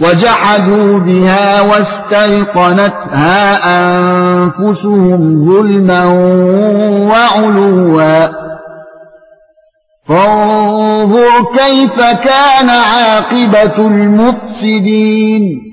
وجحدوا بها واستيقنتها أنفسهم ظلما وعلوا. فانظر كيف كان عاقبة المفسدين.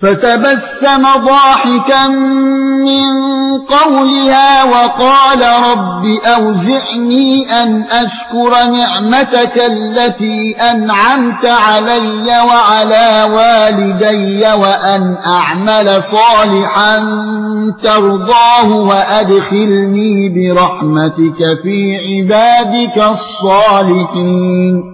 فتبسم ضاحكا من قولها وقال رب أوزعني أن أشكر نعمتك التي أنعمت علي وعلى والدي وأن أعمل صالحا ترضاه وأدخلني برحمتك في عبادك الصالحين.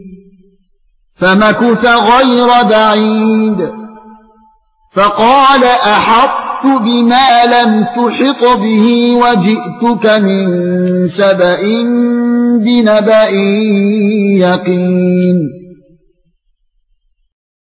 فمكث غير بعيد. فقال أحطت بما لم تحط به وجئتك من سبأ بنبأ يقين.